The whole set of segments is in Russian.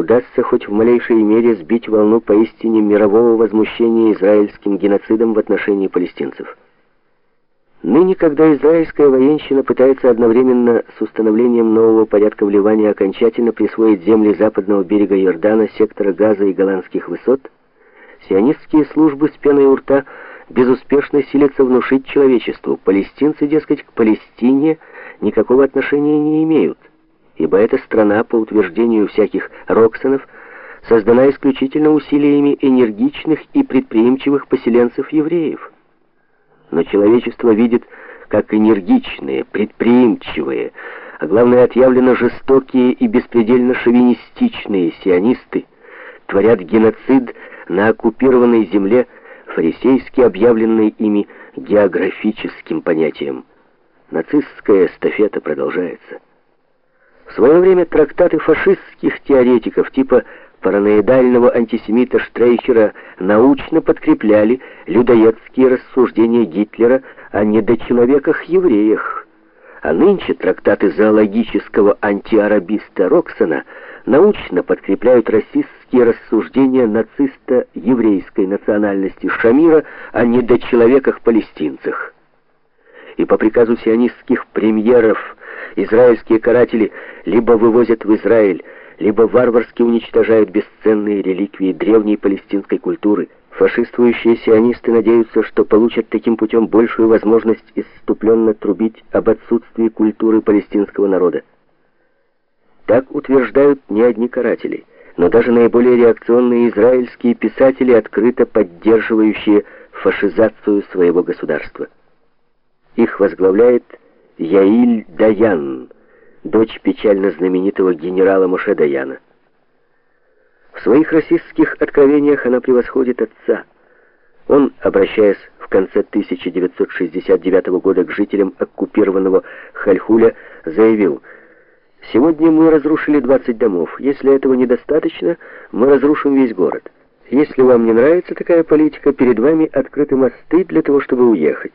удастся хоть в малейшей мере сбить волну поистине мирового возмущения израильским геноцидом в отношении палестинцев. Ныне, когда израильская военщина пытается одновременно с установлением нового порядка в Ливане окончательно присвоить земли западного берега Иордана, сектора Газа и голландских высот, сионистские службы с пеной у рта безуспешно силятся внушить человечеству, палестинцы, дескать, к Палестине никакого отношения не имеют, ибо эта страна, по утверждению всяких Роксонов, создана исключительно усилиями энергичных и предприимчивых поселенцев-евреев. Но человечество видит, как энергичные, предприимчивые, а главное, отъявленно жестокие и беспредельно шовинистичные сионисты творят геноцид на оккупированной земле, фарисейски объявленной ими географическим понятием. Нацистская эстафета продолжается. В свое время трактаты фашистских теоретиков типа параноидального антисемита Штрейхера научно подкрепляли людоедские рассуждения Гитлера о недочеловеках-евреях. А нынче трактаты зоологического антиарабиста Роксона научно подкрепляют расистские рассуждения нациста еврейской национальности Шамира о недочеловеках-палестинцах. И по приказу сионистских премьеров израильские каратели либо вывозят в Израиль либо варварски уничтожают бесценные реликвии древней палестинской культуры. Фашистующие сионисты надеются, что получат таким путем большую возможность исступленно трубить об отсутствии культуры палестинского народа. Так утверждают не одни каратели, но даже наиболее реакционные израильские писатели, открыто поддерживающие фашизацию своего государства. Их возглавляет Яиль Даян – дочь печально знаменитого генерала Моше Даяна. В своих расистских откровениях она превосходит отца. Он, обращаясь в конце 1969 года к жителям оккупированного Хальхуля, заявил, «Сегодня мы разрушили 20 домов. Если этого недостаточно, мы разрушим весь город. Если вам не нравится такая политика, перед вами открыты мосты для того, чтобы уехать».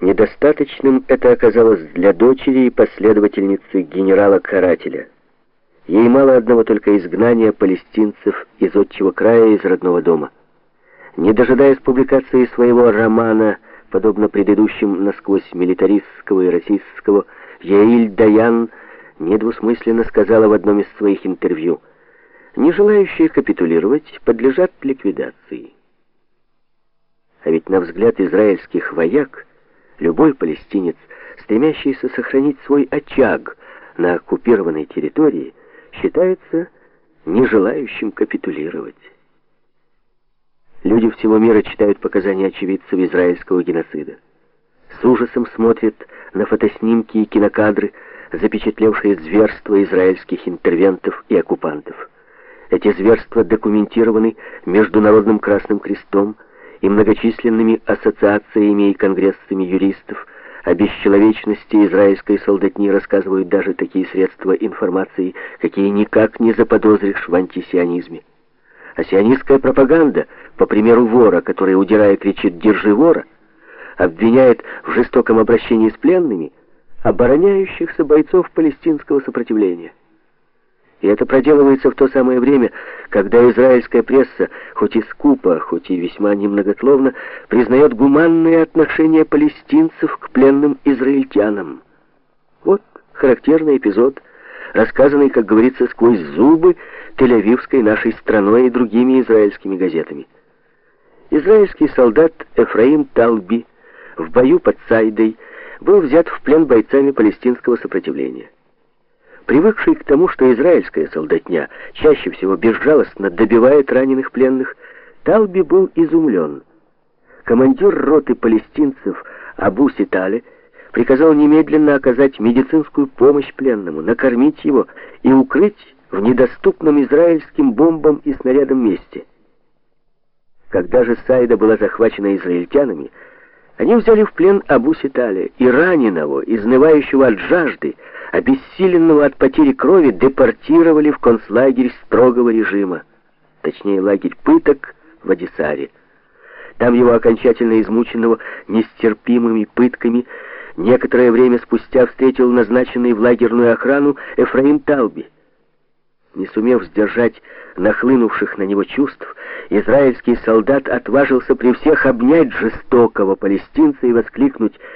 Недостаточным это оказалось для дочери и последовательницы генерала-карателя. Ей мало одного только изгнания палестинцев из отчего края, из родного дома. Не дожидаясь публикации своего романа, подобно предыдущим насквозь милитаристского и российского, Яиль Даян недвусмысленно сказала в одном из своих интервью, «Не желающие капитулировать подлежат ликвидации». А ведь на взгляд израильских вояк, Любой палестинец, стремящийся сохранить свой очаг на оккупированной территории, считается не желающим капитулировать. Люди всего мира читают показания очевидцев израильского геноцида. С ужасом смотрят на фотоснимки и кинокадры, запечатлевшие зверства израильских интервентов и оккупантов. Эти зверства документированы Международным Красным Крестом, и многочисленными ассоциациями и конгрессами юристов о бесчеловечности израильской солдатни рассказывают даже такие средства информации, какие никак не заподозришь в антисионизме. А сионистская пропаганда, по примеру вора, который, удирая, кричит «Держи вора!», обвиняет в жестоком обращении с пленными обороняющихся бойцов палестинского сопротивления. И это проделывается в то самое время, когда израильская пресса, хоть и скупо, хоть и весьма немногословно, признает гуманные отношения палестинцев к пленным израильтянам. Вот характерный эпизод, рассказанный, как говорится, сквозь зубы тель-авивской нашей страной и другими израильскими газетами. Израильский солдат Эфраим Талби в бою под Сайдой был взят в плен бойцами палестинского сопротивления. Привыкший к тому, что израильская солдатня чаще всего безжалостно добивает раненых пленных, Талби был изумлен. Командир роты палестинцев Абу Ситале приказал немедленно оказать медицинскую помощь пленному, накормить его и укрыть в недоступном израильским бомбам и снарядам месте. Когда же Сайда была захвачена израильтянами, они взяли в плен Абу Ситале и раненого, изнывающего от жажды, обессиленного от потери крови, депортировали в концлагерь строгого режима, точнее лагерь пыток в Адисаре. Там его окончательно измученного нестерпимыми пытками некоторое время спустя встретил назначенный в лагерную охрану Эфраим Талби. Не сумев сдержать нахлынувших на него чувств, израильский солдат отважился при всех обнять жестокого палестинца и воскликнуть